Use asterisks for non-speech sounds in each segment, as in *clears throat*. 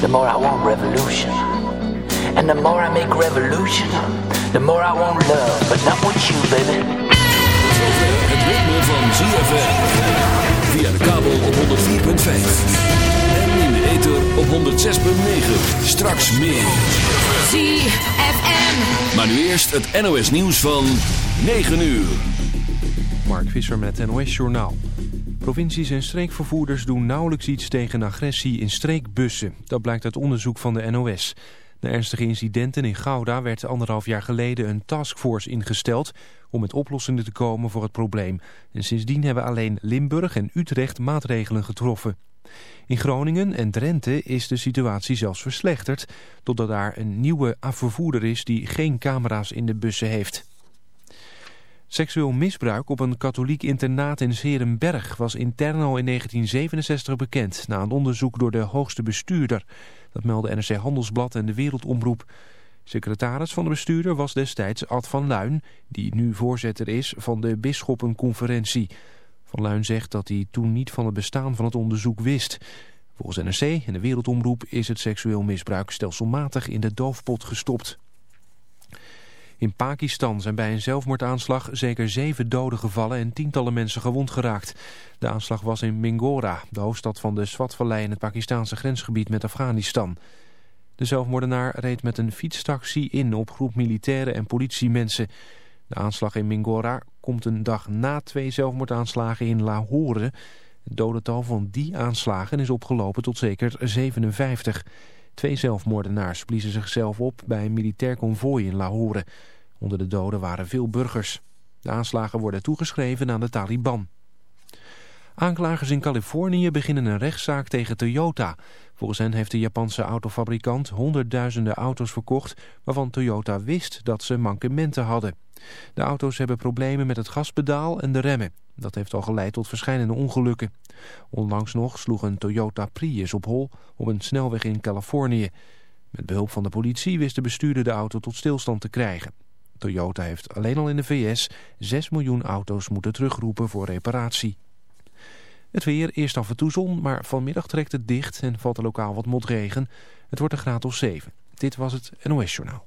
the more I want revolution. And the more I make revolution, the more I want love, but not with you, baby. Het ritme van ZFM. Via de kabel op 104.5. En in de ether op 106.9. Straks meer. ZFM. Maar nu eerst het NOS nieuws van 9 uur. Mark Visser met het NOS Journaal. Provincies en streekvervoerders doen nauwelijks iets tegen agressie in streekbussen. Dat blijkt uit onderzoek van de NOS. Na ernstige incidenten in Gouda werd anderhalf jaar geleden een taskforce ingesteld... om met oplossingen te komen voor het probleem. En sindsdien hebben alleen Limburg en Utrecht maatregelen getroffen. In Groningen en Drenthe is de situatie zelfs verslechterd... totdat daar een nieuwe vervoerder is die geen camera's in de bussen heeft. Seksueel misbruik op een katholiek internaat in Serenberg was intern al in 1967 bekend... na een onderzoek door de hoogste bestuurder. Dat meldde NRC Handelsblad en de Wereldomroep. Secretaris van de bestuurder was destijds Ad van Luin... die nu voorzitter is van de Bisschoppenconferentie. Van Luin zegt dat hij toen niet van het bestaan van het onderzoek wist. Volgens NRC en de Wereldomroep is het seksueel misbruik stelselmatig in de doofpot gestopt. In Pakistan zijn bij een zelfmoordaanslag zeker zeven doden gevallen en tientallen mensen gewond geraakt. De aanslag was in Mingora, de hoofdstad van de Swatvallei in het Pakistanse grensgebied met Afghanistan. De zelfmoordenaar reed met een fietstaxi in op groep militairen en politiemensen. De aanslag in Mingora komt een dag na twee zelfmoordaanslagen in Lahore. Het dodental van die aanslagen is opgelopen tot zeker 57. Twee zelfmoordenaars bliezen zichzelf op bij een militair konvooi in Lahore. Onder de doden waren veel burgers. De aanslagen worden toegeschreven aan de Taliban. Aanklagers in Californië beginnen een rechtszaak tegen Toyota. Volgens hen heeft de Japanse autofabrikant honderdduizenden auto's verkocht... waarvan Toyota wist dat ze mankementen hadden. De auto's hebben problemen met het gaspedaal en de remmen. Dat heeft al geleid tot verschillende ongelukken. Onlangs nog sloeg een Toyota Prius op hol op een snelweg in Californië. Met behulp van de politie wist de bestuurder de auto tot stilstand te krijgen. Toyota heeft alleen al in de VS 6 miljoen auto's moeten terugroepen voor reparatie. Het weer, eerst af en toe zon, maar vanmiddag trekt het dicht en valt er lokaal wat motregen. Het wordt een graad of 7. Dit was het NOS Journaal.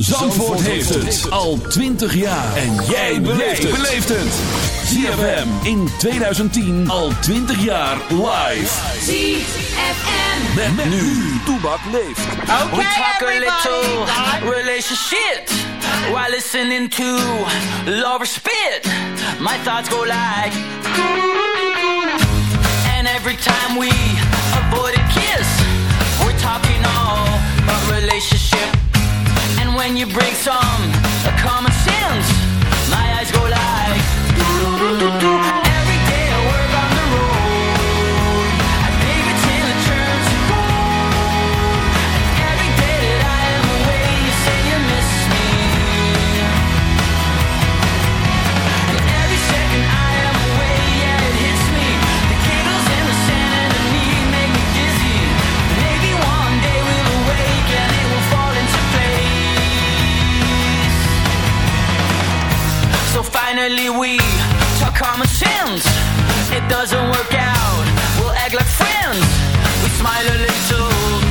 Zandvoort heeft het al 20 jaar. En jij beleeft het. ZFM in 2010 al 20 jaar live. ZFM. Met, met nu. Toebak leeft. We talk a little relationship while listening to lover spit. My thoughts go like, and every time we avoid a kiss, we're talking all about relationship. When you bring some common sense, my eyes go like. Finally we talk common sense. It doesn't work out. We'll act like friends. We smile a little.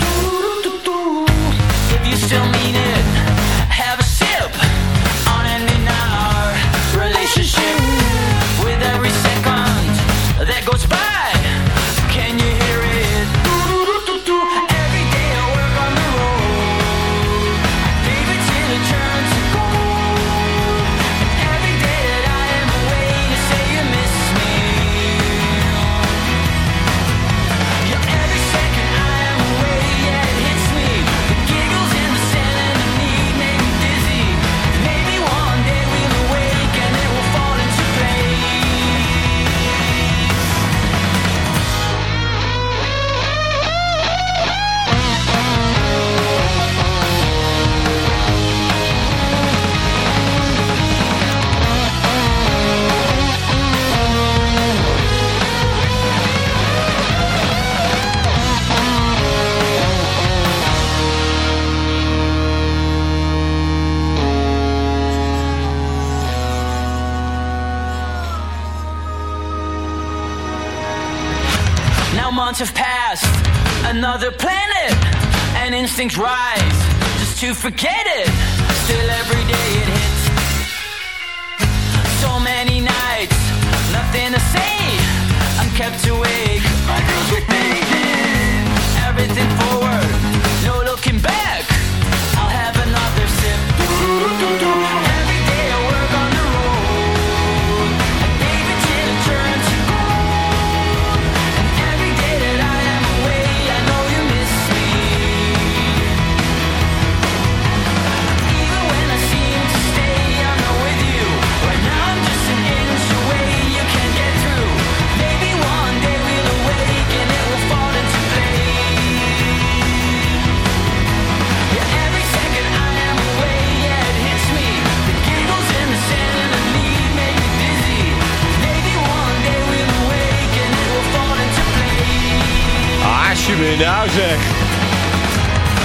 Just to forget it.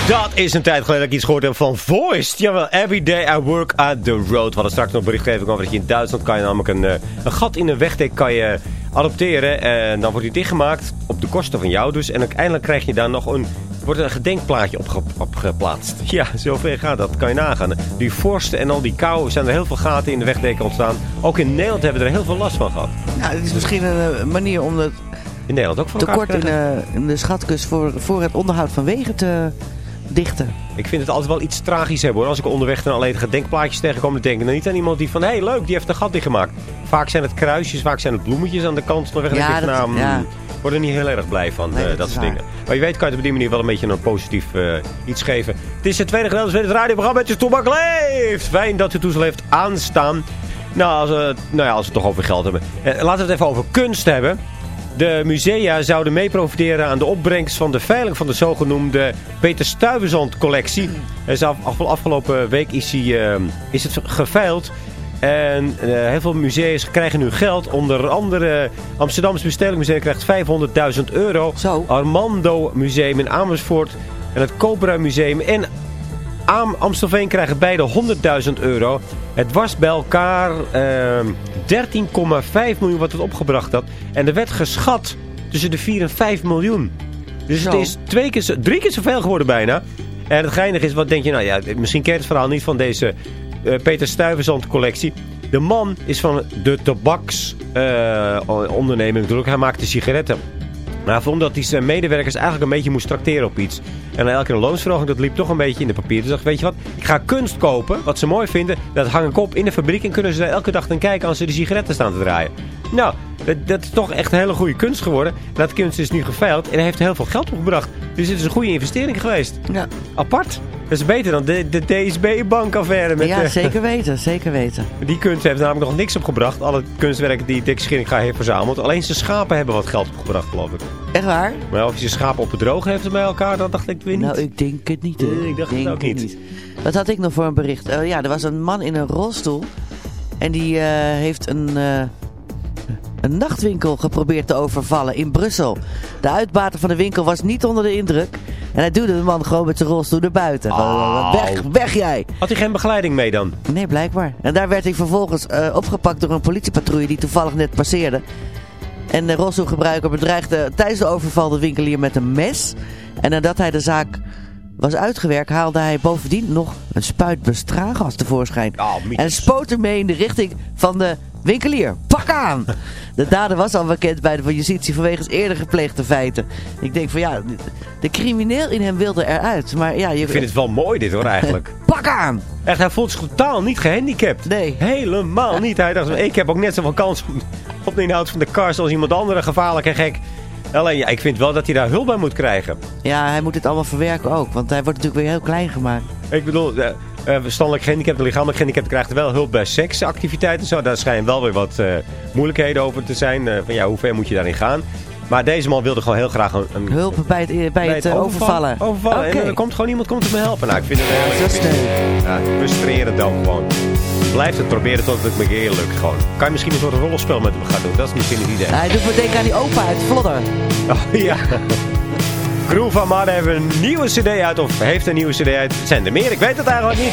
Dat is een tijd geleden dat ik iets gehoord heb van Voiced. Jawel, every day I work at the road. We hadden straks nog berichtgeving over dat je in Duitsland kan je namelijk een, eh, een gat in een wegdek kan je adopteren. En dan wordt die dichtgemaakt op de kosten van jou dus. En uiteindelijk krijg je daar nog een, wordt een gedenkplaatje opge, opgeplaatst. *laughs* Ja, zover gaat dat. Kan je nagaan. Die vorsten en al die kou zijn er heel veel gaten in de wegdekken ontstaan. Ook in Nederland hebben we er heel veel last van gehad. Nou, het is misschien een eh, manier om het In Nederland ook van elkaar tekort te in, krijgen. eh, in de schatkust voor, voor het onderhoud van wegen te dichten. Ik vind het altijd wel iets tragisch hebben hoor. Als ik onderweg dan alleen gedenkplaatjes tegenkom, dan denk ik dan niet aan iemand die van... Hé, hey, leuk, die heeft een gat dichtgemaakt. Vaak zijn het kruisjes, vaak zijn het bloemetjes aan de kant van de weg. Ja, Ja, dat- nou, ja. mm, word er niet heel erg blij van, Nee, eh, dat soort waar. dingen. Maar je weet, kan je het op die manier wel een beetje een positief eh, iets geven. Het is het tweede gedeelte van het radioprogramma met je Toebak Leeft. Fijn dat u toestel heeft aanstaan. Nou, als we, nou ja, als we het toch over geld hebben. Laten we het even over kunst hebben. De musea zouden mee profiteren aan de opbrengst van de veiling van de zogenoemde Peter Stuyvesant collectie. En afgelopen week is, hij, eh, is het geveild. En eh, heel veel musea krijgen nu geld. Onder andere Amsterdamse Bestellingmuseum krijgt 500.000 euro. Zo. Armando Museum in Amersfoort. En het Cobra Museum en Am Amstelveen krijgen beide 100.000 euro. Het was bij elkaar ehm 13,5 miljoen wat het opgebracht had. En er werd geschat tussen de 4 en 5 miljoen. Dus Zo. het is twee keer, zo- drie keer zoveel geworden bijna. En het geinige is, wat denk je, nou ja, misschien ken je het verhaal niet van deze eh, Peter Stuyvesant collectie. De man is van de tabaksonderneming natuurlijk. Hij maakte sigaretten. Maar hij vond dat hij zijn medewerkers eigenlijk een beetje moest trakteren op iets. En elke loonsverhoging, dat liep toch een beetje in de papier. Dus dacht weet je wat, ik ga kunst kopen, wat ze mooi vinden. Dat hang ik op in de fabriek en kunnen ze daar elke dag naar kijken als ze de sigaretten staan te draaien. Nou, dat, dat is toch echt een hele goede kunst geworden. En dat kunst is nu geveild en hij heeft heel veel geld opgebracht. Dus het is een goede investering geweest. Ja, Apart. Dat is beter dan de, de DSB-bankaffaire. Met ja de- zeker weten, zeker weten. *laughs* die kunst heeft namelijk nog niks opgebracht. Alle kunstwerken die Dick Scheringa heeft verzameld. Alleen zijn schapen hebben wat geld opgebracht, geloof ik. Echt waar? Maar of hij zijn schapen op het droog heeft bij elkaar, dat dacht ik weer niet. Nou, ik denk het niet. Nee, ik dacht het ook niet. Wat had ik nog voor een bericht? Eh, ja, er was een man in een rolstoel. En die eh, heeft een, eh, een nachtwinkel geprobeerd te overvallen in Brussel. De uitbater van de winkel was niet onder de indruk. En hij duwde de man gewoon met zijn rolstoel naar buiten. Au. Weg, weg jij! Had hij geen begeleiding mee dan? Nee, blijkbaar. En daar werd hij vervolgens eh, opgepakt door een politiepatrouille die toevallig net passeerde. En de rolstoelgebruiker bedreigde tijdens de overval de winkelier met een mes. En nadat hij de zaak was uitgewerkt, haalde hij bovendien nog een spuitbus traangas tevoorschijn. Oh, en spoot ermee in de richting van de winkelier. Pak aan! *laughs* De dader was al bekend bij de justitie vanwege eerder gepleegde feiten. Ik denk van ja, de- crimineel in hem wilde eruit. Maar ja, je Ik vind het wel mooi dit hoor eigenlijk. *laughs* Pak aan! Echt, hij voelt zich totaal niet gehandicapt. Nee. Helemaal niet. Hij dacht, ik heb ook net zoveel kans op- op de inhoud van de kast als iemand andere gevaarlijk en gek. Alleen ja, ik vind wel dat hij daar hulp bij moet krijgen. Ja, hij moet het allemaal verwerken ook. Want hij wordt natuurlijk weer heel klein gemaakt. Ik bedoel, eh, verstandelijk gehandicapten, lichamelijk gehandicapten krijgen wel hulp bij seksactiviteiten. en Zo. Daar schijnen wel weer wat eh, moeilijkheden over te zijn. eh, van ja, hoe ver moet je daarin gaan? Maar deze man wilde gewoon heel graag een... een Hulp bij het, bij het, overvallen. Overvallen. En er komt gewoon iemand komt me helpen. Nou, ik vind het sneu. Ja, frustrerend dan gewoon. Blijf het proberen tot het me keer lukt gewoon. Kan je misschien een soort rollenspel met hem gaan doen? Dat is misschien het idee. Hij doet me denken aan die opa uit Vlodder. *laughs* Oh, ja. Groove van Marden heeft een nieuwe cd uit. Of heeft een nieuwe cd uit. Zijn er meer, ik weet het eigenlijk niet.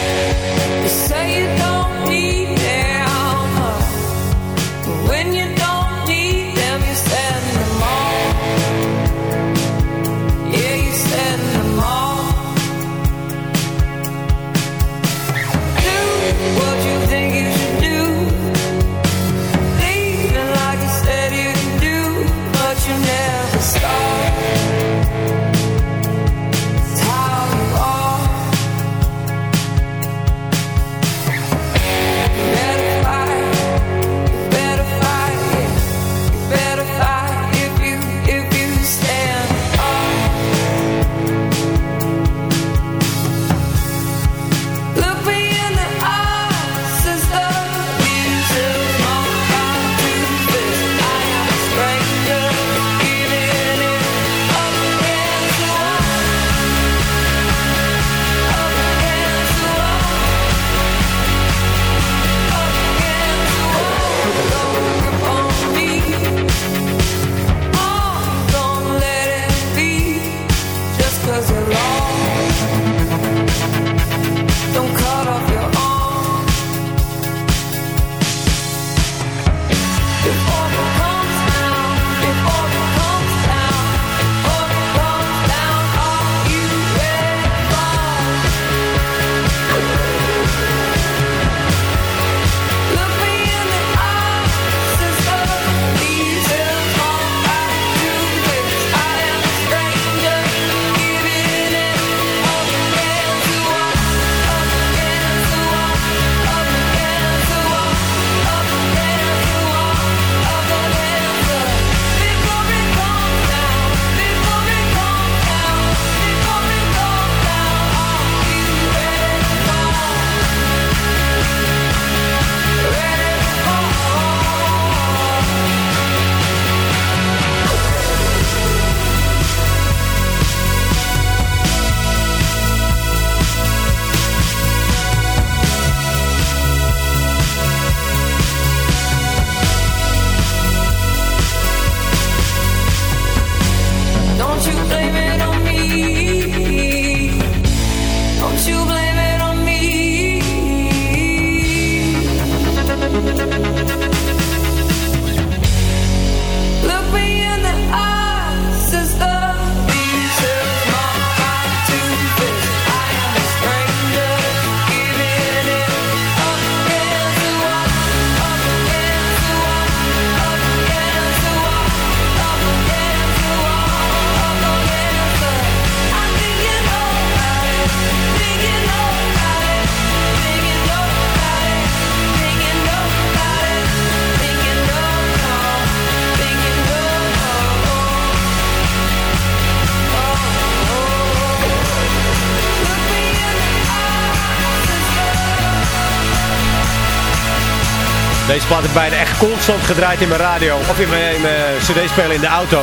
Plaat heb bijna echt constant gedraaid in mijn radio. Of in mijn, cd-speler in de auto.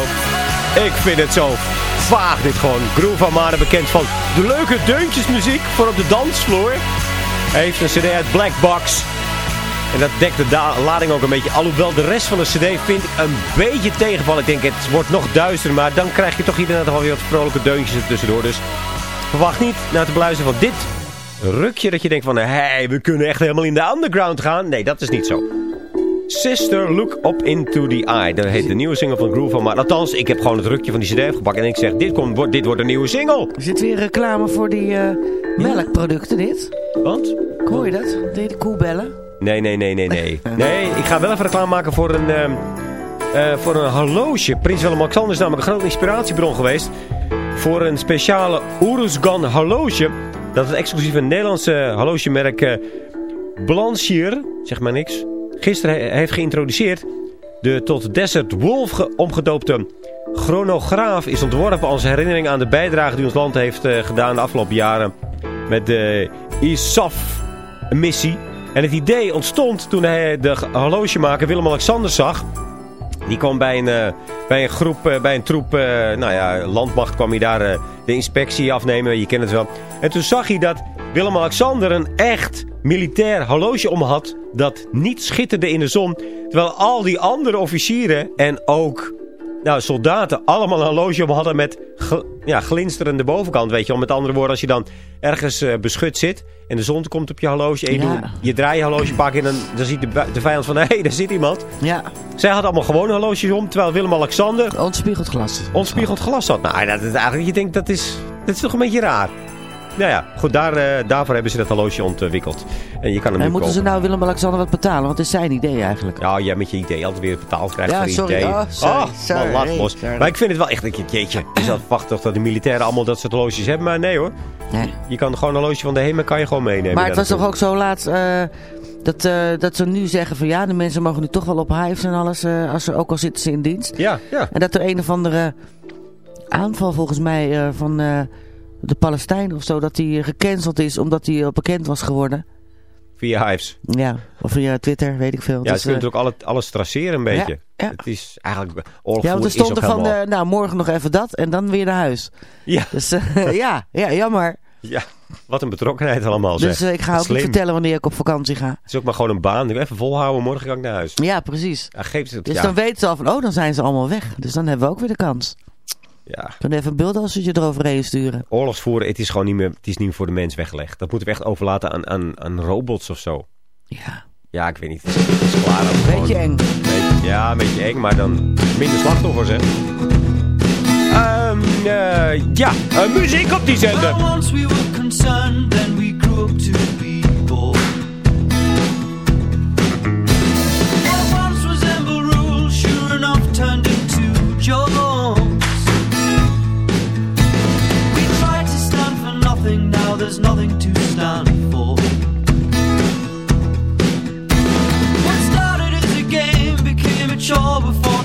Ik vind het zo vaag dit gewoon. Groove Amada bekend van de leuke deuntjesmuziek voor op de dansvloer. Hij heeft een cd uit Black Box. En dat dekt de lading ook een beetje. Alhoewel de rest van de cd vind ik een beetje tegenvallen. Ik denk het wordt nog duister. Maar dan krijg je toch inderdaad wel weer wat vrolijke deuntjes er tussendoor. Dus verwacht niet naar te beluisteren van dit rukje. Dat je denkt van hé, hey, we kunnen echt helemaal in de underground gaan. Nee, dat is niet zo. Sister, Look Up Into The Eye. Dat heet de nieuwe single van Groove van. Maar althans, ik heb gewoon het rukje van die cd gepakt. En ik zeg, dit, komt, wordt, dit wordt een nieuwe single. Is dit weer reclame voor die eh, melkproducten, dit? Want? Hoor je dat? Die koebellen? Nee, nee, nee, nee, nee. *laughs* Nee, ik ga wel even reclame maken voor een, eh, voor een horloge. Prins Willem-Alexander is namelijk een grote inspiratiebron geweest. Voor een speciale Uruzgan horloge. Dat is exclusief een Nederlandse horlogemerk uh, Blancier, zeg maar niks, gisteren he- heeft geïntroduceerd. De tot Desert Wolf ge- omgedoopte chronograaf is ontworpen als herinnering aan de bijdrage die ons land heeft eh, gedaan de afgelopen jaren met de ISAF-missie. En het idee ontstond toen hij de horlogemaker Willem-Alexander zag. Die kwam bij een, eh, bij een groep, eh, bij een troep, nou ja, landmacht kwam hij daar de inspectie afnemen. Je kent het wel. En toen zag hij dat Willem-Alexander een echt militair horloge om had. Dat niet schitterde in de zon. Terwijl al die andere officieren en ook nou, soldaten allemaal een horloge om hadden met gl- ja, glinsterende bovenkant. Weet je wel, met andere woorden, als je dan ergens eh, beschut zit en de zon komt op je horloge en je, Ja. doet- je draait je horloge pakken en dan, dan ziet de, de vijand van, hé, *laughs* hey, daar zit iemand. Ja, Zij had allemaal gewone horloges om, terwijl Willem-Alexander ontspiegeld glas. ontspiegeld glas had. Nou, dat is eigenlijk, je denkt, dat is, dat is toch een beetje raar. Nou ja, goed, daar, eh, daarvoor hebben ze dat horloge ontwikkeld. En je kan hem En moeten ze nou Willem-Alexander wat betalen? Want het is zijn idee eigenlijk. Ja, jij met je idee altijd weer betaald krijgt Ja, voor sorry. idee. Oh, sorry, Ah, sorry, los. sorry. Maar ik vind het wel echt een jeetje. Je zou verwachten toch dat de militairen allemaal dat soort horloges hebben. Maar nee hoor. Nee. Je kan gewoon een horloge van de HEMA kan je gewoon meenemen. Maar het was toch ook zo laat eh, dat, eh, dat ze nu zeggen van ja, de mensen mogen nu toch wel op hives en alles, als ze, ook al zitten ze in dienst. Ja, ja. En dat er een of andere aanval volgens mij van de Palestijnen of zo, dat die gecanceld is omdat die al bekend was geworden. Via Hives. Ja, of via Twitter, weet ik veel. Ja, Dus, ze kunnen eh, natuurlijk alles, alles traceren een beetje. ja. Het is eigenlijk... ja, Oorlog want er ook stond er van, helemaal- eh, nou morgen nog even dat en dan weer naar huis. Ja, Dus eh, *laughs* ja, ja, jammer. ja, wat een betrokkenheid allemaal zeg. Dus eh, ik ga ook niet vertellen wanneer ik op vakantie ga. Het is ook maar gewoon een baan. Even volhouden, morgen ga ik naar huis. Ja, precies. Ja, geeft het, Dus ja. dan weten ze al van, oh, dan zijn ze allemaal weg. Dus dan hebben we ook weer de kans. Ja. Kunnen even een beelddoosje eroverheen sturen. Oorlogsvoeren, het is gewoon niet meer, het is niet meer voor de mens weggelegd. Dat moeten we echt overlaten aan, aan, aan robots of zo. Ja, Ja, ik weet niet. Het is, het is klaar. gewoon. beetje eng. Beetje- ja, een beetje eng, maar dan minder slachtoffers, hè. Ehm, eh, ja, eh, muziek op die zender. Well, once we were concerned, then we grew up to. There's nothing to stand for. What started as a game became a chore before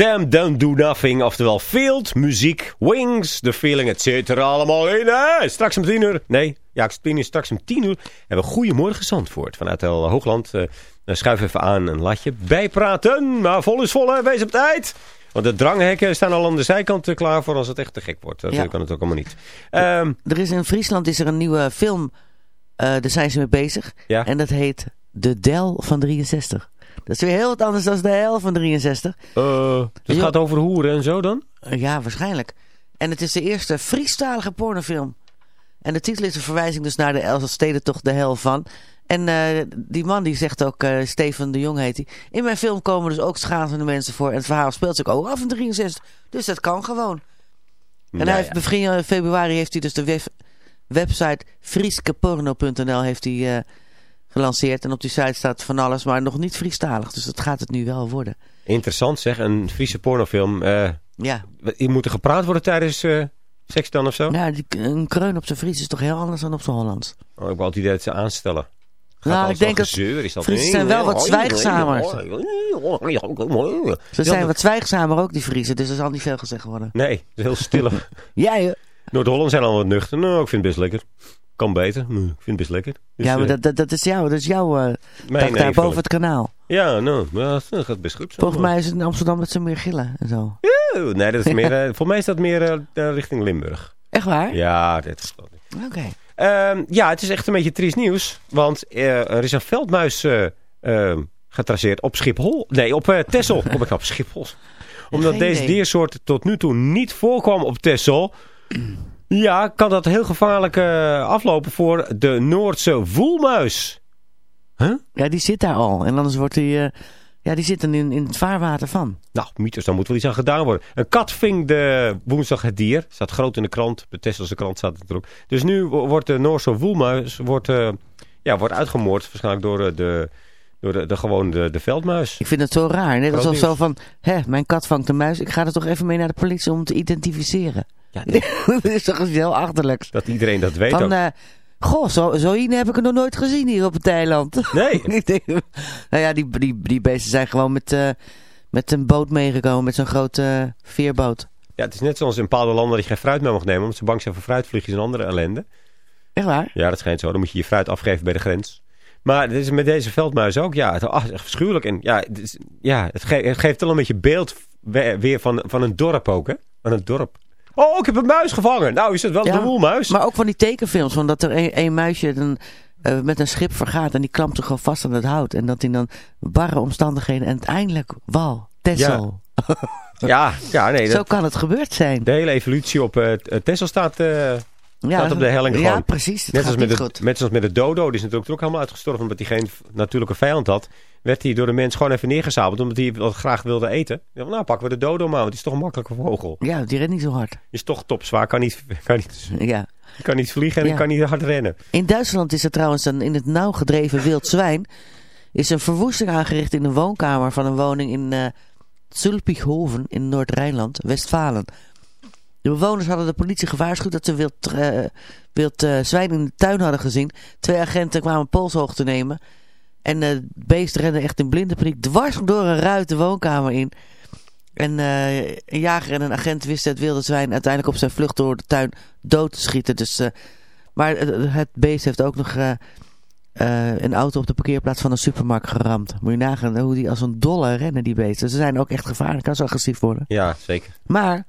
damn, don't do nothing. Oftewel field, muziek, wings, the feeling, et cetera. Allemaal in. Hè? Straks om tien uur. Nee, ja, straks om tien uur. Hebben we Goedemorgen Zandvoort. Vanuit El Hoogland. Uh, schuif even aan een latje. Bijpraten. Maar vol is vol, hè. Wees op tijd. Want de dranghekken staan al aan de zijkant uh, klaar voor als het echt te gek wordt. Dat ja. kan het ook allemaal niet. Um, er is in Friesland is er een nieuwe film. Uh, daar zijn ze mee bezig. Ja? En dat heet De Del van 63. Dat is weer heel wat anders dan de hel van 63. Uh, het gaat over hoeren en zo dan? Uh, ja, waarschijnlijk. En het is de eerste Friestalige pornofilm. En de titel is een verwijzing dus naar de Elsass-stedentocht De Hel van. En uh, die man die zegt ook, uh, Steven de Jong heet hij. In mijn film komen dus ook schaatsende mensen voor. En het verhaal speelt zich ook af in 63. Dus dat kan gewoon. En nou hij heeft, ja. begin februari heeft hij dus de web, website frieskeporno.nl heeft hij... Uh, gelanceerd. En op die site staat van alles, maar nog niet Friestalig. Dus dat gaat het nu wel worden. Interessant zeg, een Friese pornofilm. Uh, ja. Je moet er gepraat worden tijdens uh, seks dan of zo? Ja, die, een kreun op zijn Fries is toch heel anders dan op zijn Hollands. Oh, ik heb altijd idee dat ze aanstellen. Gaat nou, ik denk dat Friesen zijn wel wat zwijgzamer. Ze zijn wat zwijgzamer ook, die Friesen. Dus er zal niet veel gezegd worden. Nee, het is heel stille. *laughs* Jij, Noord-Holland zijn al wat nuchter. Nou, ik vind het best lekker. Kan beter. Ik vind het best lekker. Dus, ja, maar dat, dat, dat is jouw, dat is jouw uh, daar boven het kanaal. Ja, nou, dat gaat best goed. Zo, Volgens mij is het in Amsterdam dat ze meer gillen en zo. Ja, nee, dat is *laughs* meer, uh, volgens mij is dat meer uh, richting Limburg. Echt waar? Ja, dat is Oké. Okay. Uh, ja, het is echt een beetje triest nieuws. Want er is een veldmuis ehm, getraceerd op Schiphol. Nee, op Texel. *laughs* Kom ik op Schiphol. Omdat Geen deze idee. diersoort tot nu toe niet voorkwam op Texel... Ja, kan dat heel gevaarlijk uh, aflopen voor de Noordse voelmuis. Huh? Ja, die zit daar al. En anders wordt die... Uh, ja, die zitten in, in het vaarwater van. Nou, mythes, daar moet wel iets aan gedaan worden. Een kat ving de woensdag het dier. Staat groot in de krant. De Tesselse krant staat het erop. Dus nu wordt de Noorse voelmuis wordt, uh, ja, wordt uitgemoord. Waarschijnlijk door de... Door de, de, gewoon de, de veldmuis. Ik vind het zo raar. Net alsof zo van, hè, mijn kat vangt een muis. Ik ga er toch even mee naar de politie om te identificeren. Ja, nee. *laughs* dat is toch heel achterlijks. Dat iedereen dat weet Van, ook. Uh, goh, zo, zo een heb ik er nog nooit gezien hier op het eiland. *laughs* Nee. *laughs* nou ja, die, die, die beesten zijn gewoon met, uh, met een boot meegekomen. Met zo'n grote uh, veerboot. Ja, het is net zoals in bepaalde landen dat je geen fruit meer mag nemen. Omdat ze bang zijn voor fruitvliegjes en andere ellende. Echt waar? Ja, dat schijnt zo. Dan moet je je fruit afgeven bij de grens. Maar dit is met deze veldmuis ook. Ja, het is echt verschuwelijk. En ja, het, is, ja, het, ge het geeft wel een beetje beeld weer van, van een dorp ook, hè? Van een dorp. Oh, ik heb een muis gevangen. Nou, is het wel ja, een woelmuis. Maar ook van die tekenfilms. Van dat er een, een muisje dan, uh, met een schip vergaat. En die klampt zich gewoon vast aan het hout. En dat hij dan barre omstandigheden. En uiteindelijk wal, Texel. Ja, ja, ja nee. Zo dat, kan het gebeurd zijn. De hele evolutie op uh, Texel staat... Uh, ja, staat op de helling ja, gewoon. precies. Net als, met de, net zoals met de dodo. Die is natuurlijk ook helemaal uitgestorven omdat hij geen natuurlijke vijand had. Werd hij door de mens gewoon even neergezabeld omdat hij wat graag wilde eten. Dacht, nou, pakken we de dodo maar, want die is toch een makkelijke vogel. Ja, die rent niet zo hard. Is toch topzwaar, kan niet, *laughs* kan niet, ja. kan niet vliegen en ja. kan niet hard rennen. In Duitsland is er trouwens een in het nauw gedreven wild *laughs* zwijn. Is een verwoesting aangericht in de woonkamer van een woning in uh, Zulpichhoven in Noord-Rijnland, Westfalen. De bewoners hadden de politie gewaarschuwd dat ze wild, uh, wild uh, zwijn in de tuin hadden gezien. Twee agenten kwamen polshoog te nemen. En het uh, beest rende echt in blinde paniek dwars door een ruit de woonkamer in. En uh, een jager en een agent wisten het wilde zwijn uiteindelijk op zijn vlucht door de tuin dood te schieten. Dus, uh, maar het beest heeft ook nog uh, een auto op de parkeerplaats van een supermarkt geramd. Moet je nagaan hoe die als een dolle rennen die beesten. Ze zijn ook echt gevaarlijk, kan zo agressief worden. Ja, zeker. Maar...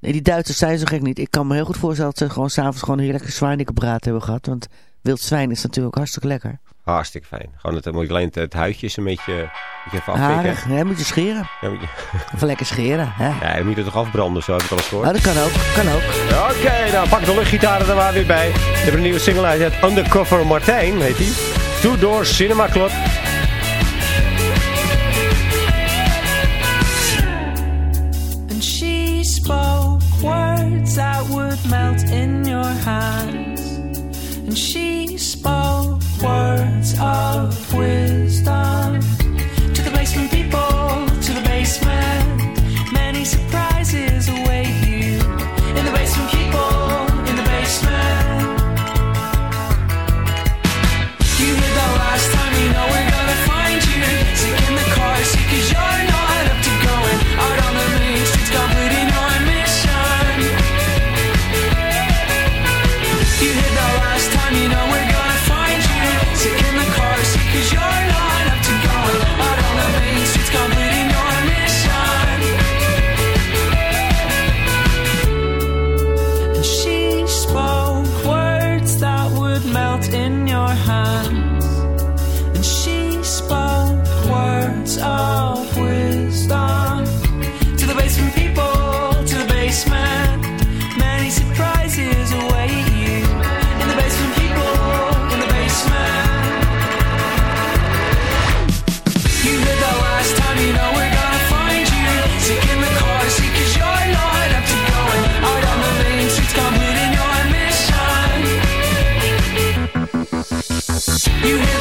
Nee, die Duitsers zijn zo gek niet. Ik kan me heel goed voorstellen dat ze gewoon s'avonds gewoon heerlijke zwijnenbraad hebben gehad. Want wild zwijn is natuurlijk ook hartstikke lekker. Hartstikke fijn. Gewoon het, moet je alleen het, het huidje is een beetje, een beetje even Harig, ja, moet je scheren. Ja, moet je... *laughs* Even lekker scheren. Hè? Ja, je moet het toch afbranden of zo, heb ik al eens gehoord. Ja, dat kan ook. Kan ook. Oké, okay, nou pak de luchtgitaren er maar weer bij. We hebben een nieuwe single uit. Undercover Martijn heet die. Two Door Cinema Club. words that would melt in your hands. And she spoke words of wisdom You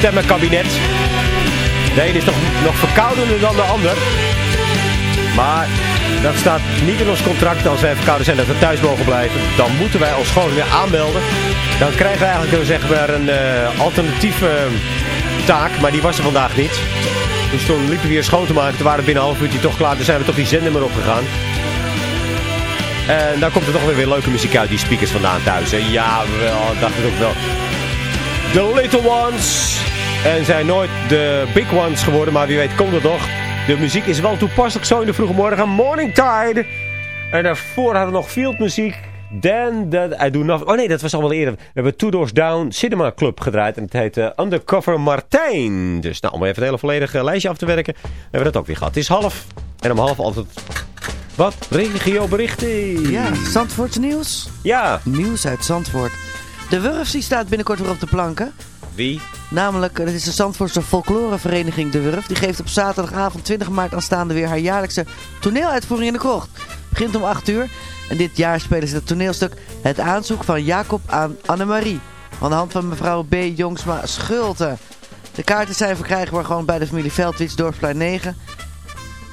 stemmenkabinet. De een is nog, nog dan de ander. Maar dat staat niet in ons contract als wij verkouden zijn dat we thuis mogen blijven. Dan moeten wij ons gewoon weer aanmelden. Dan krijgen we eigenlijk zeg maar, een uh, alternatieve taak, maar die was er vandaag niet. Dus toen liepen we weer schoon te maken. Toen waren we binnen een half uurtje toch klaar. Toen zijn we toch die zender maar opgegaan. En dan komt er toch weer, weer leuke muziek uit die speakers vandaan thuis. Ja, wel, dacht ik ook wel. The Little Ones. En zijn nooit de Big Ones geworden, maar wie weet komt het nog. De muziek is wel toepasselijk zo in de vroege morgen. Morning Tide. En daarvoor hadden we nog field muziek. Then that I do nothing. Oh nee, dat was al wel eerder. We hebben Two Doors Down Cinema Club gedraaid. En het heet uh, Undercover Martijn. Dus nou, om even het hele volledige lijstje af te werken. Hebben we dat ook weer gehad. Het is half. En om half altijd... Wat? Regio berichten. Ja, Zandvoorts nieuws. Ja. Nieuws uit Zandvoort. De Wurf die staat binnenkort weer op de planken. Wie? Namelijk, dat is de Zandvoortse folklorevereniging De Wurf. Die geeft op zaterdagavond 20 maart aanstaande weer haar jaarlijkse toneeluitvoering in de krocht. Begint om 8 uur. En dit jaar spelen ze het toneelstuk Het aanzoek van Jacob aan Annemarie. Aan de hand van mevrouw B. Jongsma Schulte. De kaarten zijn verkrijgbaar gewoon bij de familie Veldwits, Dorpsplein 9.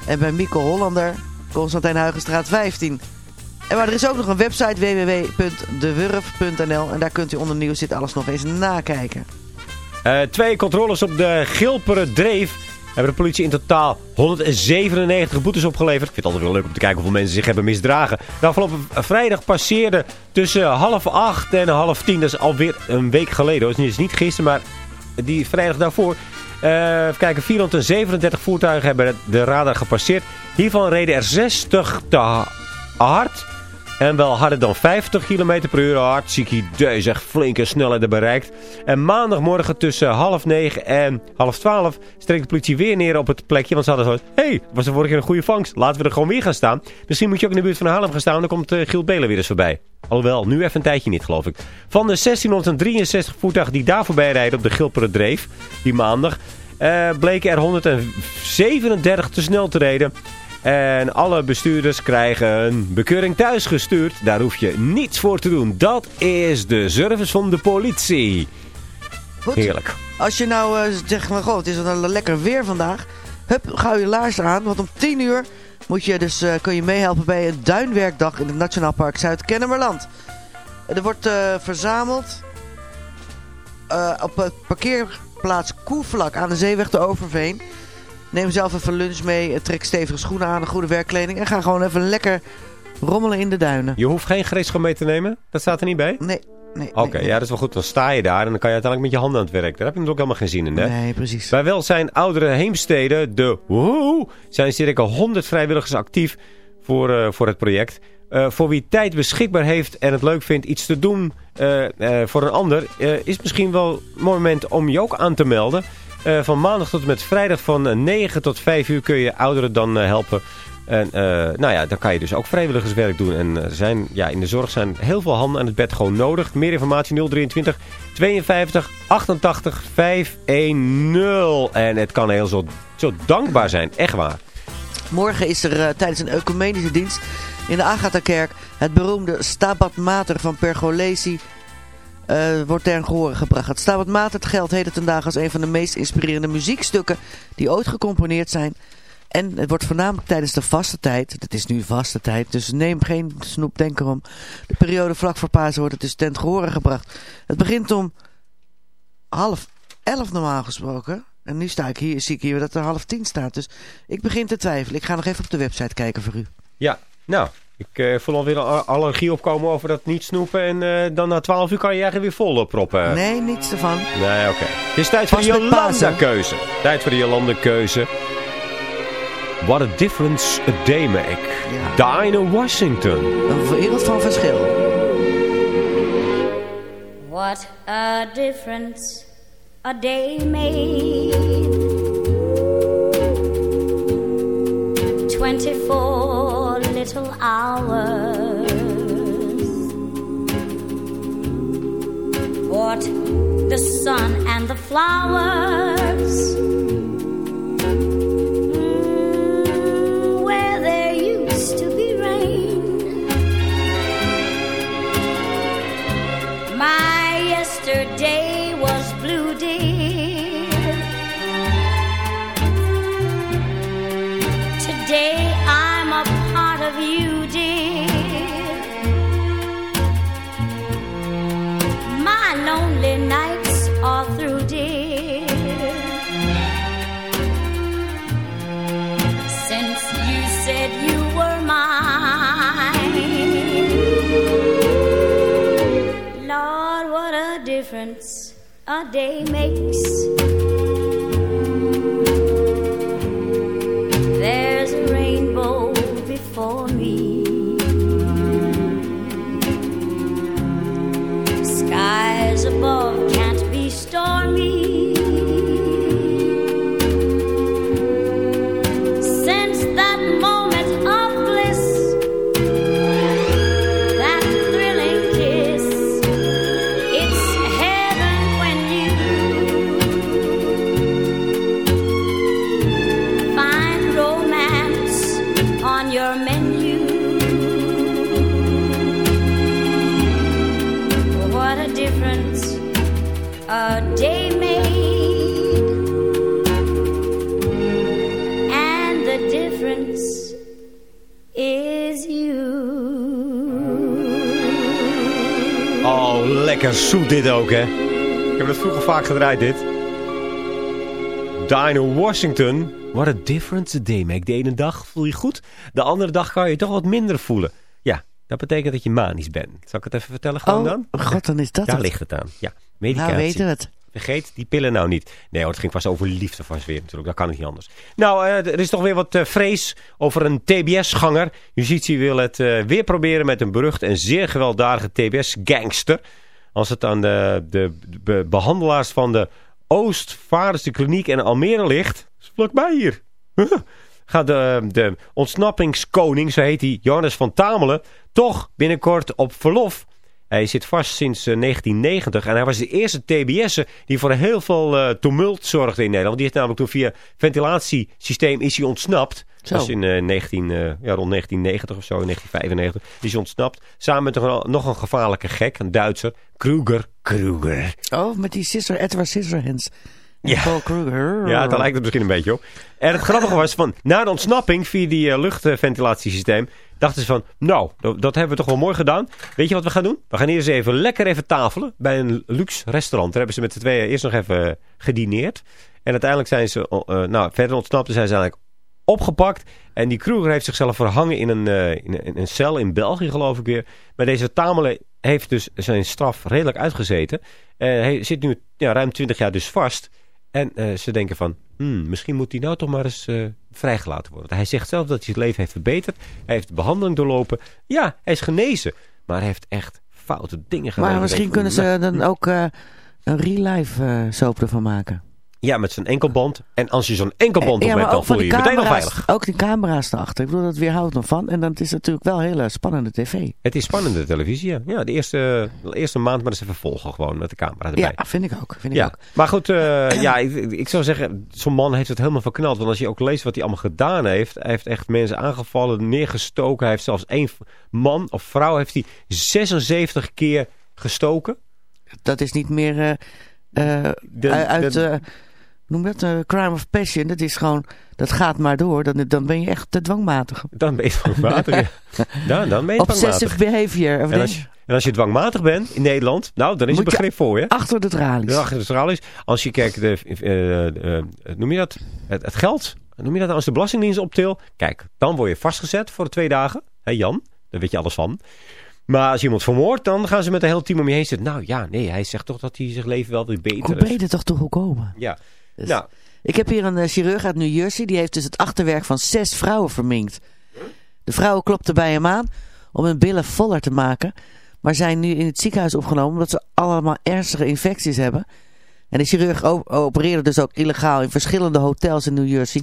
En bij Mieke Hollander, Constantijn Huigenstraat 15. En maar er is ook nog een website www.dewurf.nl en daar kunt u onder nieuws dit alles nog eens nakijken. Uh, twee controles op de Gilperen Dreef hebben de politie in totaal 197 boetes opgeleverd. Ik vind het altijd wel leuk om te kijken hoeveel mensen zich hebben misdragen. De afgelopen vrijdag passeerde tussen half acht en half tien. Dat is alweer een week geleden. Dat is niet gisteren, maar die vrijdag daarvoor. Uh, even kijken, 437 voertuigen hebben de radar gepasseerd. Hiervan reden er 60 te hard. En wel harder dan 50 km per uur. Hartstikke idee, zeg flinke snelheden bereikt. En maandagmorgen tussen half negen en half twaalf streekt de politie weer neer op het plekje. Want ze hadden zo, hé, hey, was er vorige keer een goede vangst. Laten we er gewoon weer gaan staan. Misschien moet je ook in de buurt van Haarlem gaan staan. Dan komt uh, Giel Belen weer eens voorbij. Alhoewel, nu even een tijdje niet, geloof ik. Van de 1663 voertuigen die daar voorbij rijden op de Gilperen Dreef, die maandag, uh, bleken er 137 te snel te rijden. En alle bestuurders krijgen een bekeuring thuisgestuurd. Daar hoef je niets voor te doen. Dat is de service van de politie. Goed. Heerlijk. Als je nou uh, zegt van, goh, het is een lekker weer vandaag. Hup, ga je laars aan. Want om 10 uur moet je dus, uh, kun je meehelpen bij een duinwerkdag in het Nationaal Park Zuid-Kennemerland. Er wordt uh, verzameld op het parkeerplaats Koevlak aan de zeeweg te Overveen. Neem zelf even lunch mee, trek stevige schoenen aan, een goede werkkleding en ga gewoon even lekker rommelen in de duinen. Je hoeft geen gereedschap mee te nemen? Dat staat er niet bij? Nee. Nee, Oké, nee, ja, dat is wel goed. Dan sta je daar en dan kan je uiteindelijk met je handen aan het werk. Daar heb je natuurlijk helemaal geen zin in, hè? Nee, precies. Bij welzijn oudere heemsteden, de woehoe, zijn circa 100 vrijwilligers actief voor, uh, voor het project. Uh, voor wie tijd beschikbaar heeft en het leuk vindt iets te doen uh, voor een ander... is misschien wel een moment om je ook aan te melden... Uh, van maandag tot en met vrijdag van 9 tot 5 uur kun je ouderen dan uh, helpen. En nou ja, dan kan je dus ook vrijwilligerswerk doen. En zijn, ja, in de zorg zijn heel veel handen aan het bed gewoon nodig. Meer informatie 023 52 88 510. En het kan heel zo, zo dankbaar zijn, echt waar. Morgen is er tijdens een ecumenische dienst in de Agatha-kerk het beroemde Stabat Mater van Pergolesi uh, wordt ter gehoor gebracht. Het Stabat Mater geldt heden ten dagen als een van de meest inspirerende muziekstukken die ooit gecomponeerd zijn. En het wordt voornamelijk tijdens de vaste tijd, het is nu vaste tijd, dus neem geen snoep, denk erom. De periode vlak voor Pasen wordt het dus ten gehoor gebracht. Het begint om half elf normaal gesproken. En nu sta ik hier, zie ik hier dat er half tien staat. Dus ik begin te twijfelen. Ik ga nog even op de website kijken voor u. Ja, nou, ik uh, voel alweer een allergie opkomen over dat niet snoepen. En uh, dan na 12 uur kan je eigenlijk weer vol proppen. Nee, niets ervan. Nee, oké. Okay. Het is tijd voor de Jolanda-keuze. Tijd voor de Jolanda-keuze. What a difference a day make. Ja. Dinah Washington. Een wereld van verschil. What a difference a day made. 24 little hours. What the sun and the flowers. A lekker zoet dit ook, hè. Ik heb het vroeger vaak gedraaid, dit. Dinah Washington. What a difference a day make. De ene dag voel je goed. De andere dag kan je je toch wat minder voelen. Ja, dat betekent dat je manisch bent. Zal ik het even vertellen gewoon Oh, dan? god, dan is dat Daar het. ligt het aan. Ja, medicatie. Nou, weten we het. Vergeet die pillen nou niet. Nee hoor, het ging vast over liefde vast weer natuurlijk. Dat kan het niet anders. Nou, eh, er is toch weer wat eh, vrees over een TBS-ganger. Justitie wil het eh, weer proberen met een berucht en zeer gewelddadige TBS-gangster. Als het aan de, de, be- behandelaars van de Oostvaardense kliniek in Almere ligt. is vlakbij hier. *laughs* Gaat de, de ontsnappingskoning, zo heet hij, Johannes van Tamelen, toch binnenkort op verlof. Hij zit vast sinds eh, 1990 en hij was de eerste TBS'er die voor heel veel eh, tumult zorgde in Nederland. Want die is namelijk toen via ventilatiesysteem is hij ontsnapt. Zo. Dat was in eh, 19, eh, ja, rond 1990 of zo, in 1995 is hij ontsnapt. Samen met nog een, nog een gevaarlijke gek, een Duitser, Kruger. Kruger. Oh, met die sister, Edward Scissorhands. Ja. Paul Kruger. Ja, daar lijkt het misschien een beetje op. En het grappige was van, na de ontsnapping via die eh, luchtventilatiesysteem, dachten ze van, nou, dat, hebben we toch wel mooi gedaan. Weet je wat we gaan doen? We gaan eerst even lekker even tafelen bij een luxe restaurant. Daar hebben ze met de tweeën eerst nog even eh, gedineerd. En uiteindelijk zijn ze, eh, eh, nou, verder ontsnapten zijn ze eigenlijk opgepakt. En die Kruger heeft zichzelf verhangen in een, in, een- cel in België, geloof ik weer. Maar deze Tamele heeft dus zijn straf redelijk uitgezeten. Eh, hij zit nu ja, ruim 20 jaar dus vast. En eh, ze denken van, hmm, misschien moet hij nou toch maar eens eh, vrijgelaten worden. Hij zegt zelf dat hij zijn leven heeft verbeterd. Hij heeft behandeling doorlopen. Ja, hij is genezen. Maar hij heeft echt foute dingen gedaan. Maar misschien kunnen ze dan ook eh, een real-life soap ervan maken. Ja, met zijn enkelband. En als je zo'n enkelband op Ja, hebt, dan voel je je meteen al veilig. ook die camera's erachter. Ik bedoel, dat weerhoudt nog van. En dan is het natuurlijk wel hele spannende tv. Het is spannende televisie, ja. Ja, de eerste, de eerste maand maar eens even volgen gewoon met de camera erbij. Ja, vind ik ook. Vind ik Ja, ook. maar goed, eh, *clears throat* ja, ik, ik zou zeggen, zo'n man heeft het helemaal verknald. Want als je ook leest wat hij allemaal gedaan heeft. Hij heeft echt mensen aangevallen, neergestoken. Hij heeft zelfs één man of vrouw heeft hij 76 keer gestoken. Dat is niet meer eh, eh, De- uit... de- eh, noem dat eh, crime of passion. Dat is gewoon... Dat gaat maar door. Dan, dan ben je echt te dwangmatig. Dan ben je dwangmatig. ja. *laughs* dan, dan ben je Obsessive dwangmatig. behavior. Of En als, je, en als je dwangmatig bent in Nederland, nou, dan is Moet het je begrip voor je. Achter de tralies. Ja, achter de tralies. Als je kijkt, de, eh, eh, noem je dat? Het, het geld. Noem je dat als de Belastingdienst optil? Kijk, dan word je vastgezet voor de twee dagen. Hé Jan, daar weet je alles van. Maar als iemand vermoordt, dan gaan ze met een heel team om je heen zitten. Nou ja, nee, hij zegt toch dat hij zich leven wel weer beter Hoe ben je er toch toe gekomen? Ja. Dus- Nou, Ik heb hier een eh, chirurg uit New Jersey. Die heeft dus het achterwerk van zes vrouwen verminkt. De vrouwen klopten bij hem aan om hun billen voller te maken. Maar zijn nu in het ziekenhuis opgenomen omdat ze allemaal ernstige infecties hebben. En de chirurg opereerde dus ook illegaal in verschillende hotels in New Jersey.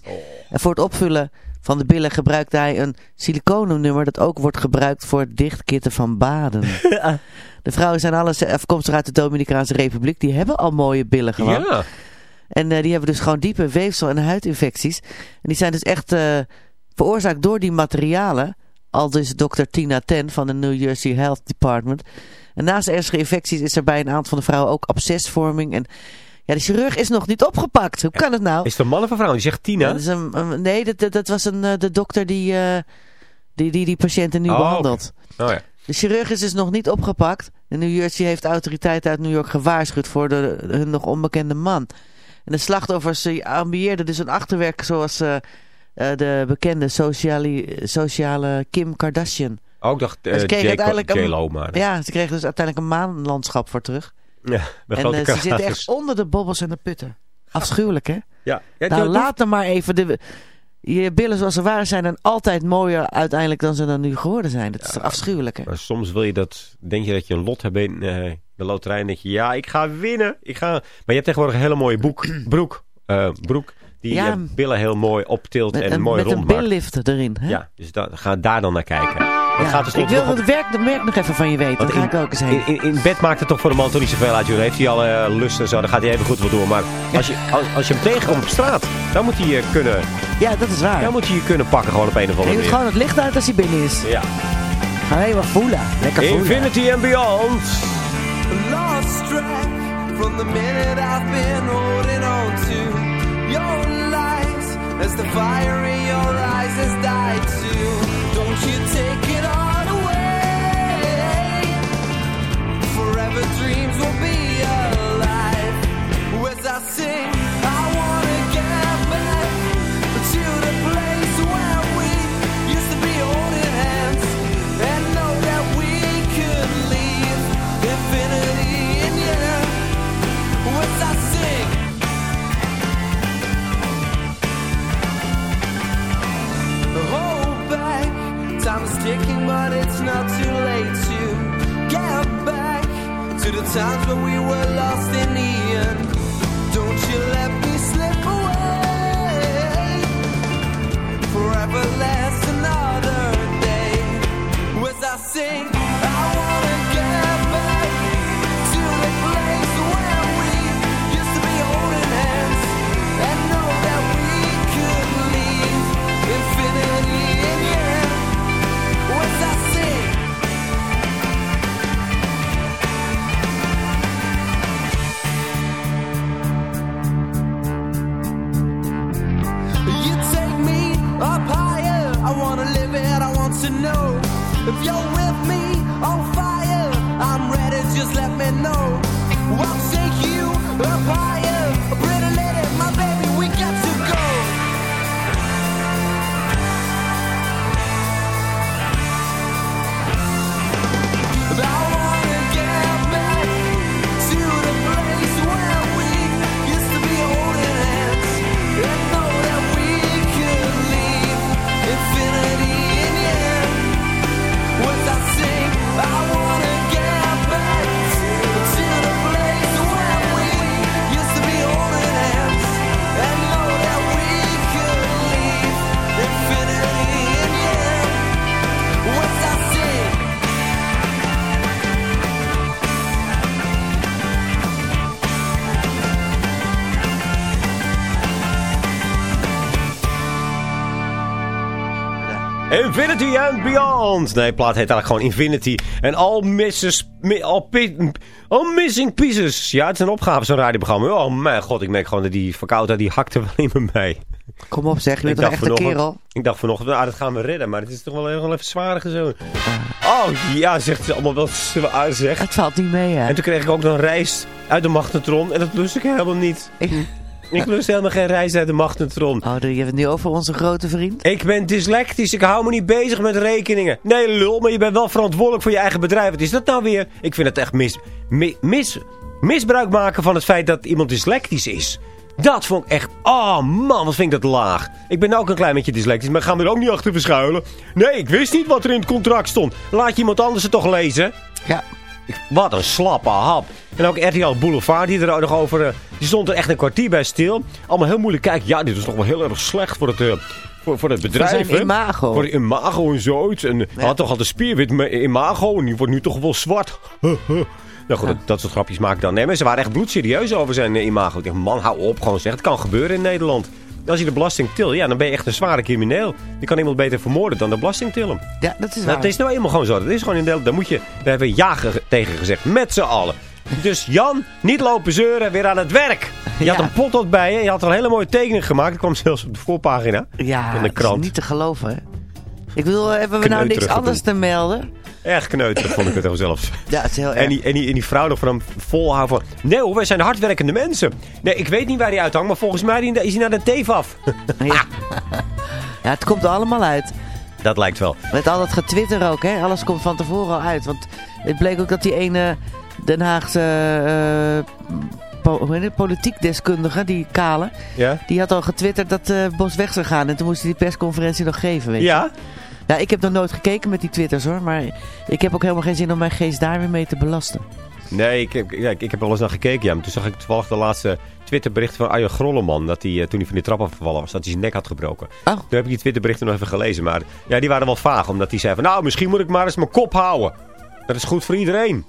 En voor het opvullen van de billen gebruikte hij een siliconennummer dat ook wordt gebruikt voor het dichtkitten van baden. *laughs* De vrouwen zijn alles afkomstig uit de Dominicaanse Republiek. Die hebben al mooie billen gewoon. ja. En eh, die hebben dus gewoon diepe weefsel- en huidinfecties. En die zijn dus echt eh, veroorzaakt door die materialen. Al dus dokter Tina Ten van de New Jersey Health Department. En naast ernstige infecties is er bij een aantal van de vrouwen ook abscesvorming. En ja, de chirurg is nog niet opgepakt. Hoe kan het nou? Is het een man of een vrouw? Die zegt Tina. Ja, dat is een, een- nee, dat, dat, dat was een, eh, de dokter die, die, die die patiënten nu Oh, behandelt. Oh ja. De chirurg is dus nog niet opgepakt. En New Jersey heeft autoriteiten uit New York gewaarschuwd voor de, hun nog onbekende man. En de slachtoffers eh, ambieerden dus een achterwerk zoals eh, eh, de bekende sociale, sociale Kim Kardashian. Ook dacht En ze uh, kregen uiteindelijk een- maar. Ja, ze kregen dus uiteindelijk een maanlandschap voor terug. Ja, *laughs* En eh, ze zitten echt onder de bobbels en de putten. Afschuwelijk, hè? Ja, ja nou, laat er maar even. De, je billen zoals ze waren zijn dan altijd mooier uiteindelijk dan ze dan nu geworden zijn. Dat is toch afschuwelijk, hè? Maar soms wil je dat, denk je dat je een lot hebt in eh, de loterij en denk je, ja, ik ga winnen. Ik ga... Maar je hebt tegenwoordig een hele mooie boek, *clears throat* broek, eh, broek die Ja. je billen heel mooi optilt Met, en een, mooi met een rond maakt. billift erin, hè? Ja, dus da ga daar dan naar kijken. Dat Ja, gaat dus ik wil het werk, de merk nog even van je weten. Dan ga ik ook eens heen. in, in, in bed maakt het toch voor de man toch niet zoveel uit. joh. Heeft hij alle eh, lust en zo. Dan gaat hij even goed wat door. Maar als je, als, als je hem tegenkomt op straat, dan moet hij je kunnen, Ja, dat is waar. dan moet hij je kunnen pakken gewoon op een of je andere manier. gewoon het licht uit als hij binnen is. Ja. Ga even voelen. Lekker voelen. Infinity and Beyond. lost track from the minute I've been holding on to your as the fire in your eyes has died too. Don't you take to the times when we were lost in the end. Don't you let me slip away. Forever lasts another day. As I sing, Infinity and Beyond. Nee, de plaat heet eigenlijk gewoon Infinity. En all, misses, mi- all, missing pieces. Ja, het is een opgave, zo'n radioprogramma. Oh mijn god, ik merk gewoon dat die verkoudheid, die hakte wel in me mee. Kom op zeg, je bent toch echt een kerel? ik dacht vanochtend, ah, dat gaan we redden. Maar het is toch wel heel even zwaar zo. Oh ja, zegt ze allemaal wel zwaar zeg. Het valt niet mee, hè? En toen kreeg ik ook nog een reis uit de magnetron. En dat lust ik helemaal niet. Ik lust helemaal geen reis uit de magnetron. Oh, je hebt het nu over onze grote vriend? Ik ben dyslectisch, ik hou me niet bezig met rekeningen. Nee, lul, maar je bent wel verantwoordelijk voor je eigen bedrijf. Wat is dat nou weer? Ik vind het echt mis, mi- mis, misbruik maken van het feit dat iemand dyslectisch is. Dat vond ik echt... Oh man, wat vind ik dat laag. Ik ben ook een klein beetje dyslectisch, maar gaan we er ook niet achter verschuilen. Nee, ik wist niet wat er in het contract stond. Laat je iemand anders het toch lezen? Ja. Ik- Wat een slappe hap. En ook RTL Boulevard, die er ook nog over... eh, die stond er echt een kwartier bij stil. Allemaal heel moeilijk kijken. Ja, dit is toch wel heel erg slecht voor het... eh, voor, voor het bedrijf, hè? imago. Voor imago en zoiets. En hij had toch al de spierwit imago en die wordt nu toch wel zwart. *laughs* nou goed, dat, dat soort grapjes maak ik dan. Nee, maar ze waren echt bloedserieus over zijn eh, imago. Ik dacht, man, hou op, gewoon zeg. Het kan gebeuren in Nederland. Als je de belasting til, ja, dan ben je echt een zware crimineel. Je kan iemand beter vermoorden dan de belasting tillen. Ja, dat is waar. het is nou eenmaal gewoon zo. Dat is gewoon in Nederland. Daar moet je, daar hebben we ja ge- tegen gezegd. Met z'n allen. Dus Jan, niet lopen zeuren, weer aan het werk. Je had Ja. een potlood bij je. Je had er een hele mooie tekening gemaakt. Dat kwam zelfs op de voorpagina Ja, van de dat is krant. niet te geloven, hè? Ik bedoel, hebben we nou niks anders te melden? Erg kneuterig vond ik het ook zelfs. *laughs* Ja, het is heel En erg. die, en, die, en die vrouw nog van hem volhouden van... Nee hoor, wij zijn hardwerkende mensen. Nee, ik weet niet waar hij uithangt, maar volgens mij is hij naar de teef af. *laughs* Ja. ja, het komt er allemaal uit. Dat lijkt wel. Met al dat getwitter ook, hè? Alles komt van tevoren al uit. Want het bleek ook dat die ene Den Haagse eh, po- hoe heet het, politiek deskundige, die Kale, Ja? die had al getwitterd dat eh Bos weg zou gaan. En toen moest hij die persconferentie nog geven, weet je. Ja? Ja, ik heb nog nooit gekeken met die twitters hoor, maar ik heb ook helemaal geen zin om mijn geest daar weer mee te belasten. Nee, ik, heb- ja, ik, heb wel eens naar gekeken. Ja, maar toen zag ik toevallig de laatste Twitterbericht van Arjen Grolleman. Dat hij, eh, toen hij van die trap afgevallen was, dat hij zijn nek had gebroken. Oh. Toen heb ik die Twitterberichten nog even gelezen. Maar ja, die waren wel vaag. Omdat hij zei van, nou, misschien moet ik maar eens mijn kop houden. Dat is goed voor iedereen.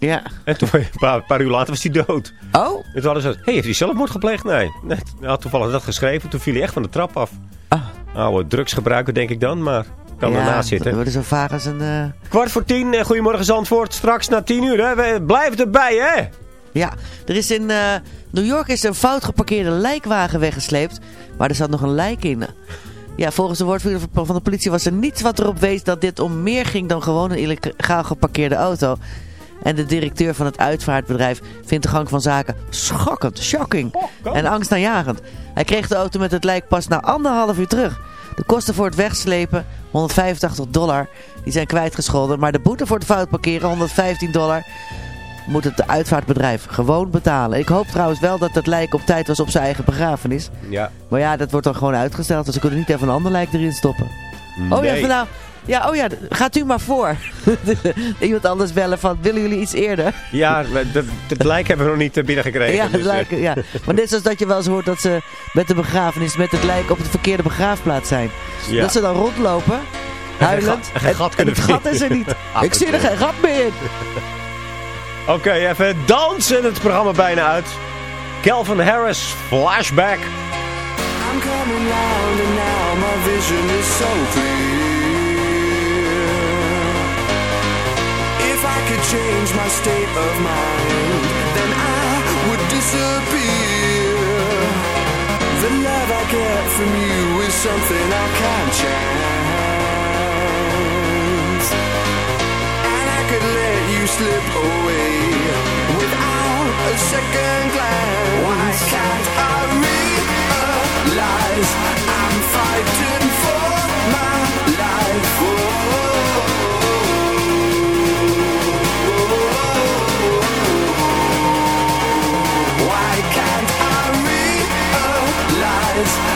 Ja. En toen, *laughs* een paar, uur later was hij dood. Oh? En toen hadden ze, hé, hey, heeft hij zelfmoord gepleegd? Nee. nee. Hij had toevallig dat geschreven. Toen viel hij echt van de trap af. Ah. Oude drugsgebruiker, denk ik dan. Maar kan ja, ernaast zitten. We worden zo vaag als een... eh, Kwart voor tien, eh, goedemorgen Zandvoort. Straks na tien uur, hè. We- Blijf erbij, hè. Ja, er is in eh, New York is een fout geparkeerde lijkwagen weggesleept, maar er zat nog een lijk in. Ja, volgens de woordvoerder van van de politie was er niets wat erop wees dat dit om meer ging dan gewoon een illegaal geparkeerde auto. En de directeur van het uitvaartbedrijf vindt de gang van zaken schokkend, shocking en angstaanjagend. Hij kreeg de auto met het lijk pas na anderhalf uur terug. De kosten voor het wegslepen, 185 dollar, die zijn kwijtgescholden. Maar de boete voor het fout parkeren, 115 dollar, moet het uitvaartbedrijf gewoon betalen. Ik hoop trouwens wel dat het lijk op tijd was op zijn eigen begrafenis. Ja. Maar ja, dat wordt dan gewoon uitgesteld. Dus ze kunnen niet even een ander lijk erin stoppen. Oh ja, van nou... Ja, oh ja, gaat u maar voor. *laughs* Iemand anders bellen van, willen jullie iets eerder? Ja, het lijk hebben we nog niet eh, binnengekregen. Ja, het dus, eh, lijkt, ja. Maar net zoals dat je wel eens hoort dat ze met de begrafenis met het lijk op de verkeerde begraafplaats zijn. Ja. Dat ze dan rondlopen, huilend. gat- en geen gat kunnen het gat is er niet. *laughs* Ah, Ik zie er geen gat meer in. Oké, even dansen het programma bijna uit. Calvin Harris, Flashback. I'm coming round and now my vision is so clear. If I could change my state of mind, then I would disappear. The love I get from you is something I can't chance. And I could let you slip away without a second glance. Why can't I realize I'm fighting this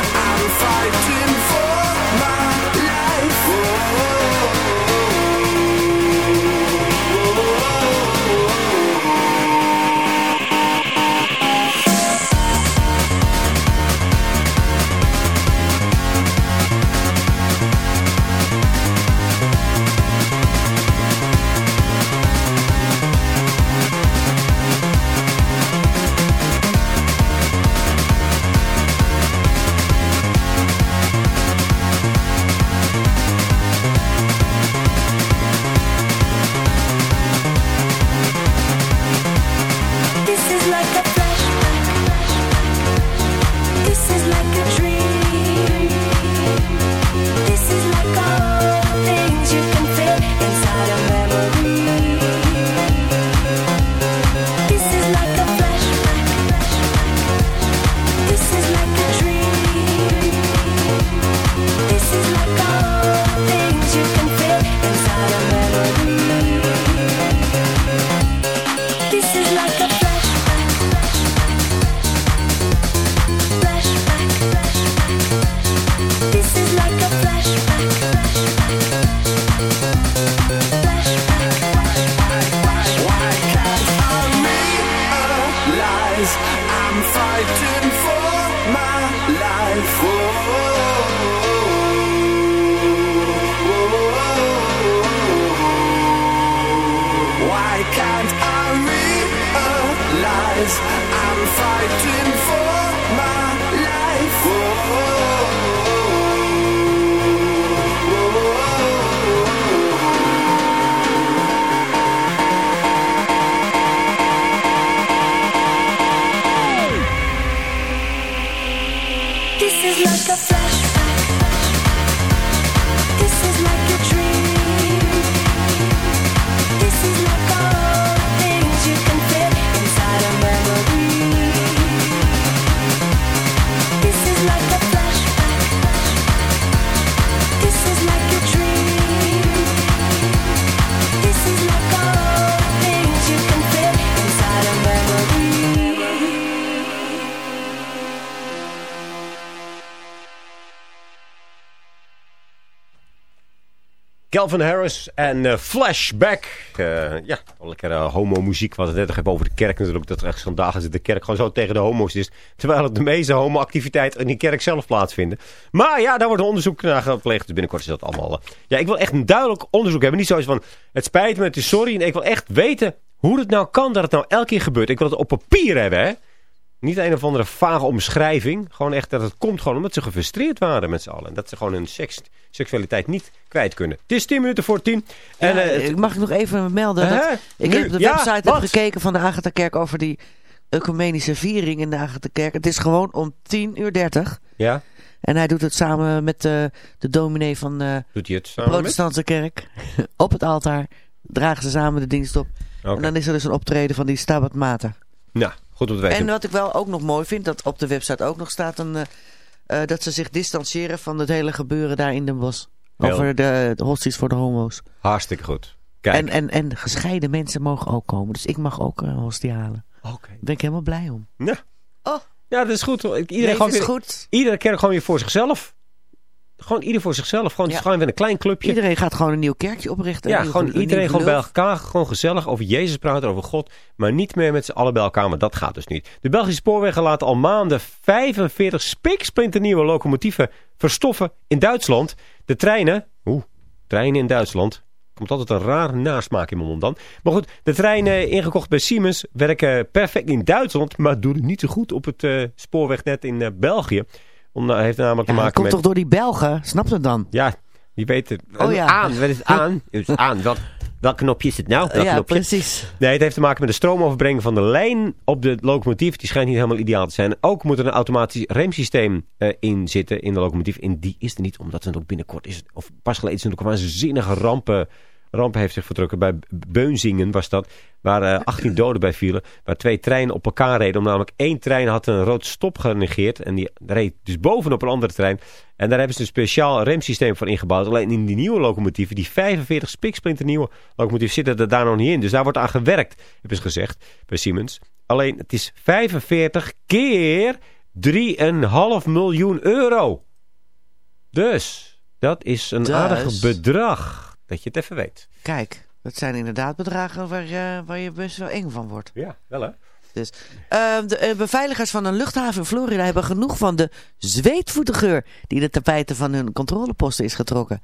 Calvin Harris en eh, Flashback. Eh, ja, lekker uh, homo-muziek. Wat het net nog over de kerk natuurlijk. Dat er echt dagen zit de kerk gewoon zo tegen de homo's is. Terwijl de meeste homo-activiteiten in die kerk zelf plaatsvinden. Maar ja, daar wordt een onderzoek naar gepleegd. Dus binnenkort is dat allemaal... ja, ik wil echt een duidelijk onderzoek hebben. Niet zoals van, het spijt me, het is sorry. En ik wil echt weten hoe het nou kan dat het nou elke keer gebeurt. Ik wil het op papier hebben, hè. Niet een of andere vage omschrijving. Gewoon echt dat het komt gewoon omdat ze gefrustreerd waren met z'n allen. En dat ze gewoon hun seks, seksualiteit niet kwijt kunnen. Het is 10 minuten voor 10. En, ja, uh, mag ik nog even melden? Dat ik nu? heb de website heb gekeken van de Agatha-kerk over die ecumenische viering in de Agatha-kerk. Het is gewoon om 10 uur 30. Ja. En hij doet het samen met uh, de dominee van uh, doet hij het de protestantse kerk. *laughs* op het altaar dragen ze samen de dienst op. Okay. En dan is er dus een optreden van die Stabat Mater. Nou, goed om te weten. En wat ik wel ook nog mooi vind, dat op de website ook nog staat... Een, uh, uh, dat ze zich distancieren van het hele gebeuren daar in Den Bosch. Over de, de hosties voor de homo's. Hartstikke goed. Kijk. En, en, en gescheiden mensen mogen ook komen. Dus ik mag ook een hostie halen. Oké. Okay. Daar ben ik helemaal blij om. Ja. Oh. Ja, dat is goed. Iedereen gewoon is weer, goed. Gewoon weer voor zichzelf. Gewoon ieder voor zichzelf. Gewoon, ja. gewoon weer een klein clubje. Iedereen gaat gewoon een nieuw kerkje oprichten. Ja, gewoon iedereen gewoon bij elkaar. Gewoon gezellig over Jezus praten, over God. Maar niet meer met z'n allen bij elkaar. Maar dat gaat dus niet. De Belgische spoorwegen laten al maanden 45 spiksplinternieuwe locomotieven verstoffen in Duitsland. De treinen... Oeh, treinen in Duitsland. Komt altijd een rare nasmaak in mijn mond dan. Maar goed, de treinen ingekocht bij Siemens werken perfect in Duitsland. Maar doen het niet zo goed op het uh, spoorwegnet in uh, België. Om, heeft namelijk ja, te maken komt met... toch door die Belgen? Snap het dan? Ja, die weten... Oh, ja. Aan, wat is het aan? Het is aan. Wat, welk knopje is het nou? Welk ja, knopje? precies. Nee, het heeft te maken met de stroomoverbrenging van de lijn op de locomotief. Die schijnt niet helemaal ideaal te zijn. Ook moet er een automatisch remsysteem uh, in zitten in de locomotief. En die is er niet, omdat het ook binnenkort is. Of pas geleden is er ook een waanzinnige rampen ramp heeft zich vertrokken. Bij Beunzingen was dat. Waar uh, *laughs* 18 doden bij vielen. Waar twee treinen op elkaar reden. Om namelijk één trein had een rood stop genegeerd. En die reed dus bovenop een andere trein. En daar hebben ze een speciaal remsysteem voor ingebouwd. Alleen in die nieuwe locomotieven. Die 45 spiksplinternieuwe locomotieven zitten er daar nog niet in. Dus daar wordt aan gewerkt. Hebben ze gezegd bij Siemens. Alleen het is 45 keer 3,5 miljoen euro. Dus dat is een dus. aardig bedrag. Dat je het even weet. Kijk, dat zijn inderdaad bedragen waar, uh, waar je best wel eng van wordt. Ja, wel hè. Dus, uh, de uh, beveiligers van een luchthaven in Florida hebben genoeg van de zweetvoetengeur die de tapijten van hun controleposten is getrokken.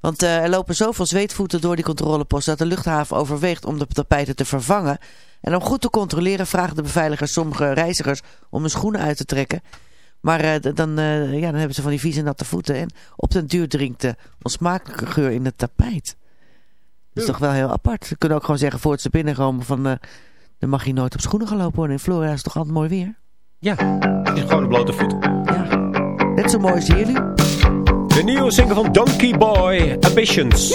Want uh, er lopen zoveel zweetvoeten door die controleposten dat de luchthaven overweegt om de tapijten te vervangen. En om goed te controleren vragen de beveiligers sommige reizigers om hun schoenen uit te trekken. Maar uh, dan, uh, ja, dan hebben ze van die vieze natte voeten. En op den duur drinkt de onsmakelijke geur in het tapijt. Dat is toch wel heel apart. Ze kunnen ook gewoon zeggen voor het ze binnenkomen van... Uh, dan mag je nooit op schoenen gelopen worden. In Florida is het toch altijd mooi weer? Ja, het is gewoon een blote voet. Ja, net zo mooi als jullie. De nieuwe single van Donkey Boy, Ambitions.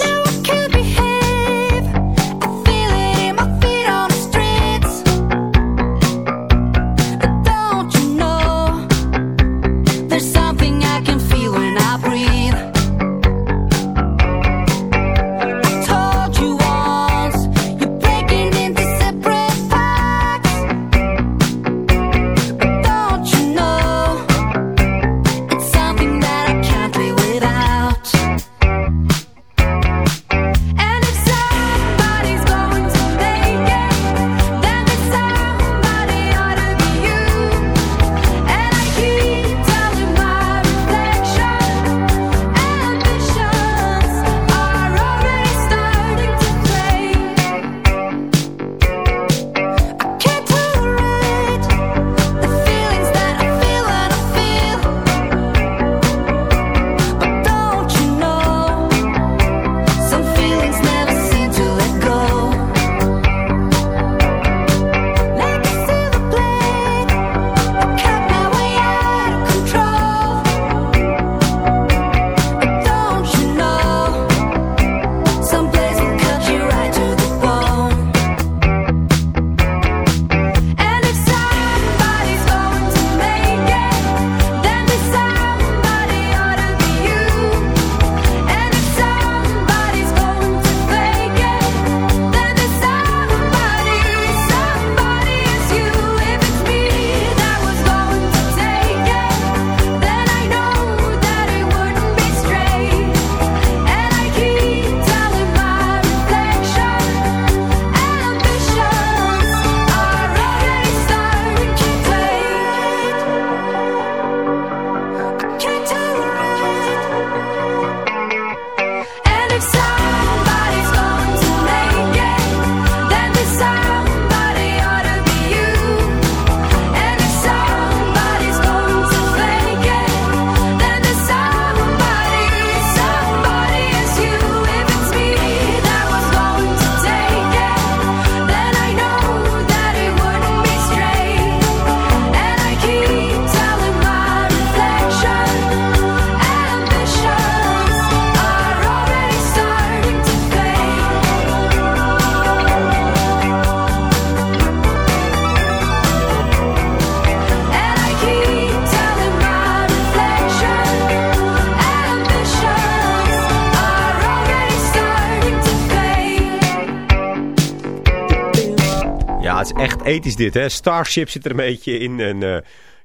Ethisch dit, hè. Starship zit er een beetje in en... eh,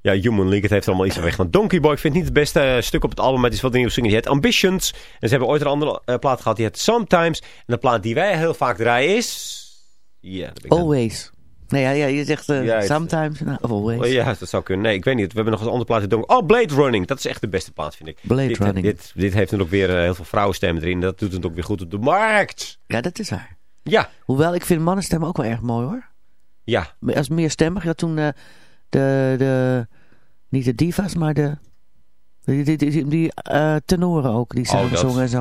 ja, Human League, het heeft allemaal iets weg. Van Donkey Boy, ik vind het niet het beste eh, stuk op het album, maar het is wat dingen zingen. Die heet Ambitions. En ze hebben ooit een andere eh, plaat gehad, die heet Sometimes. En de plaat die wij heel vaak draaien is... Ja, Always. Nee, ja, ja, je zegt Ja, sometimes, nou, of always. Oh, ja, dat zou kunnen. Nee, ik weet niet. We hebben nog een andere plaat. Oh, Blade Running. Dat is echt de beste plaat, vind ik. Blade dit, Running. Dit, dit heeft dan ook weer heel veel vrouwenstemmen erin. Dat doet het ook weer goed op de markt. Ja, dat is waar. Ja. Hoewel, ik vind mannenstemmen ook wel erg mooi hoor. Ja. Als meer stemmig. Ja, toen eh, de, de, niet de divas, maar de, die, die, die, die, eh, tenoren ook. Die Oh, dat- zongen en zo.